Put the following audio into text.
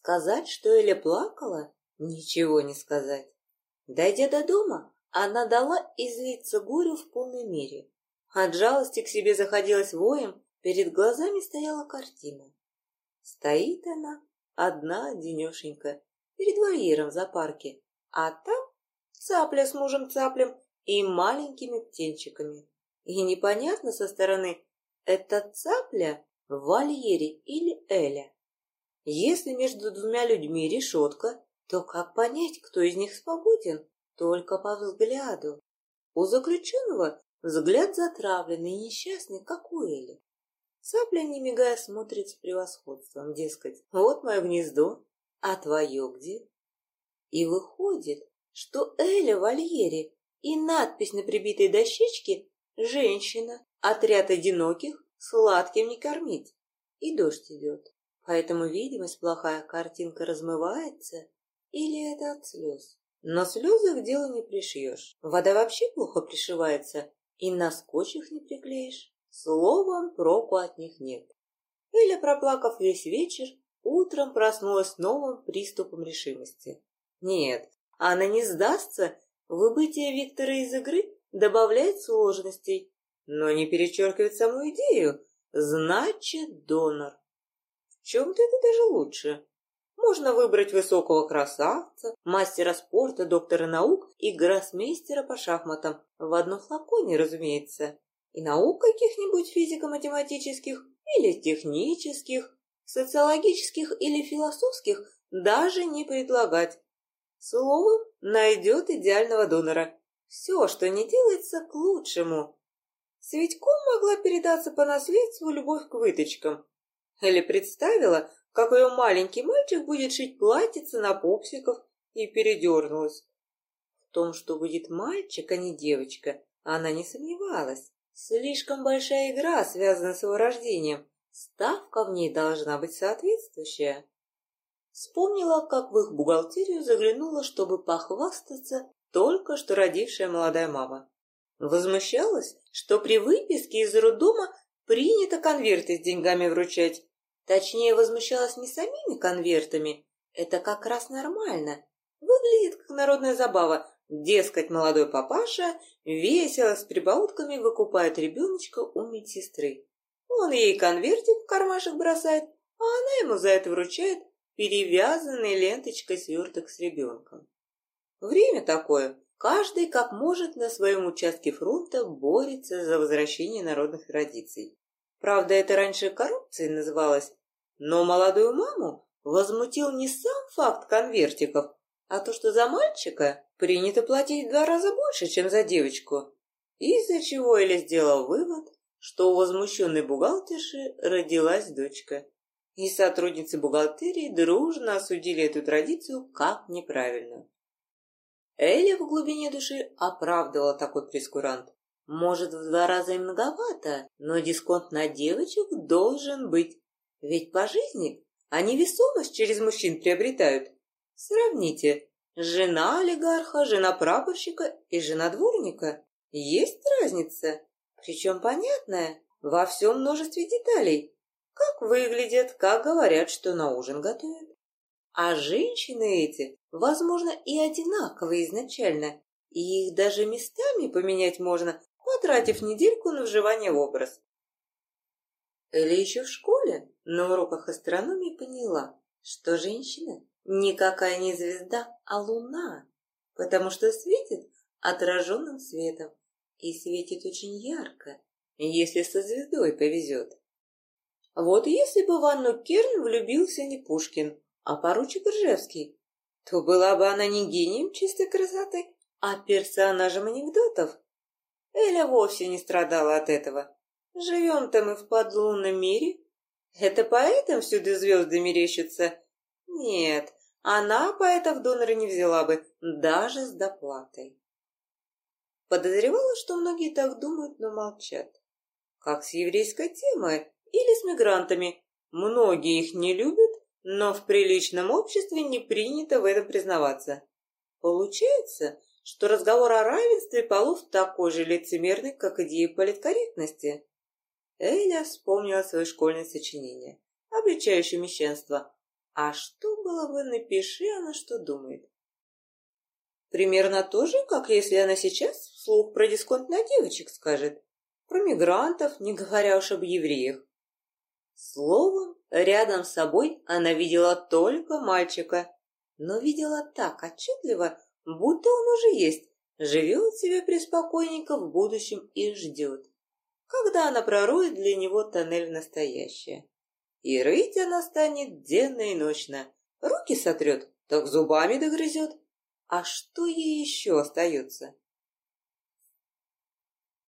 Сказать, что Эля плакала? Ничего не сказать. Дойдя до дома, она дала излиться горю в полной мере. От жалости к себе заходилась воем, перед глазами стояла картина. Стоит она, одна, денешенька, перед вольером в зоопарке, а там цапля с мужем цаплем и маленькими птенчиками. И непонятно со стороны, это цапля в вольере или Эля. Если между двумя людьми решетка, то как понять, кто из них свободен? Только по взгляду. У заключенного взгляд затравленный и несчастный, как у Эли. Цапля, не мигая, смотрит с превосходством, дескать, вот мое гнездо, а твое где? И выходит, что Эля в вольере, и надпись на прибитой дощечке «Женщина, отряд одиноких, сладким не кормить». И дождь идет, поэтому видимость плохая, картинка размывается, или это от слез? Но слезы к делу не пришьешь. Вода вообще плохо пришивается, и на скотч их не приклеишь. Словом, проку от них нет. Эля, проплакав весь вечер, утром проснулась новым приступом решимости. Нет, она не сдастся, выбытие Виктора из игры добавляет сложностей, но не перечеркивает саму идею. Значит, донор. Чем-то это даже лучше. Можно выбрать высокого красавца, мастера спорта, доктора наук и гроссмейстера по шахматам. В одном флаконе, разумеется. И наук каких-нибудь физико-математических или технических, социологических или философских даже не предлагать. Словом, найдет идеального донора. Все, что не делается, к лучшему. С могла передаться по наследству любовь к выточкам. Или представила, как ее маленький мальчик будет шить платьице на попсиков, и передернулась. В том, что будет мальчик, а не девочка, она не сомневалась. Слишком большая игра связана с его рождением. Ставка в ней должна быть соответствующая. Вспомнила, как в их бухгалтерию заглянула, чтобы похвастаться только что родившая молодая мама. Возмущалась, что при выписке из роддома принято конверты с деньгами вручать, Точнее, возмущалась не самими конвертами. Это как раз нормально. Выглядит как народная забава. Дескать, молодой папаша весело с прибаутками выкупает ребеночка у медсестры. Он ей конвертик в кармашек бросает, а она ему за это вручает перевязанный ленточкой сверток с ребенком. Время такое. Каждый, как может, на своем участке фронта борется за возвращение народных традиций. Правда, это раньше коррупцией называлось, но молодую маму возмутил не сам факт конвертиков, а то, что за мальчика принято платить в два раза больше, чем за девочку. Из-за чего Эля сделал вывод, что у возмущенной бухгалтерши родилась дочка. И сотрудницы бухгалтерии дружно осудили эту традицию как неправильную. Эля в глубине души оправдывала такой прескурант. Может, в два раза и многовато, но дисконт на девочек должен быть. Ведь по жизни они весомость через мужчин приобретают. Сравните, жена олигарха, жена прапорщика и жена дворника. Есть разница, причем понятная, во всем множестве деталей. Как выглядят, как говорят, что на ужин готовят. А женщины эти, возможно, и одинаковые изначально, и их даже местами поменять можно, потратив недельку на вживание в образ. Или еще в школе на уроках астрономии поняла, что женщина никакая не звезда, а луна, потому что светит отраженным светом и светит очень ярко, если со звездой повезет. Вот если бы в Анну Керн влюбился не Пушкин, а поручик Ржевский, то была бы она не гением чистой красоты, а персонажем анекдотов. Эля вовсе не страдала от этого. Живем-то мы в подлунном мире. Это поэтому всюду звезды мерещатся? Нет, она поэтов донора не взяла бы, даже с доплатой. Подозревала, что многие так думают, но молчат. Как с еврейской темой или с мигрантами. Многие их не любят, но в приличном обществе не принято в этом признаваться. Получается, что разговор о равенстве полов такой же лицемерный, как идея политкорректности. Эля вспомнила свое школьное сочинение, обличающее мещанство. А что было бы, напиши она, что думает. Примерно то же, как если она сейчас вслух про дисконт на девочек скажет. Про мигрантов, не говоря уж об евреях. Словом, рядом с собой она видела только мальчика, но видела так отчетливо, будто он уже есть, живет себе преспокойненько в будущем и ждет, когда она пророет для него тоннель в настоящее. И рыть она станет денно и ночно, руки сотрет, так зубами догрызет. А что ей еще остается?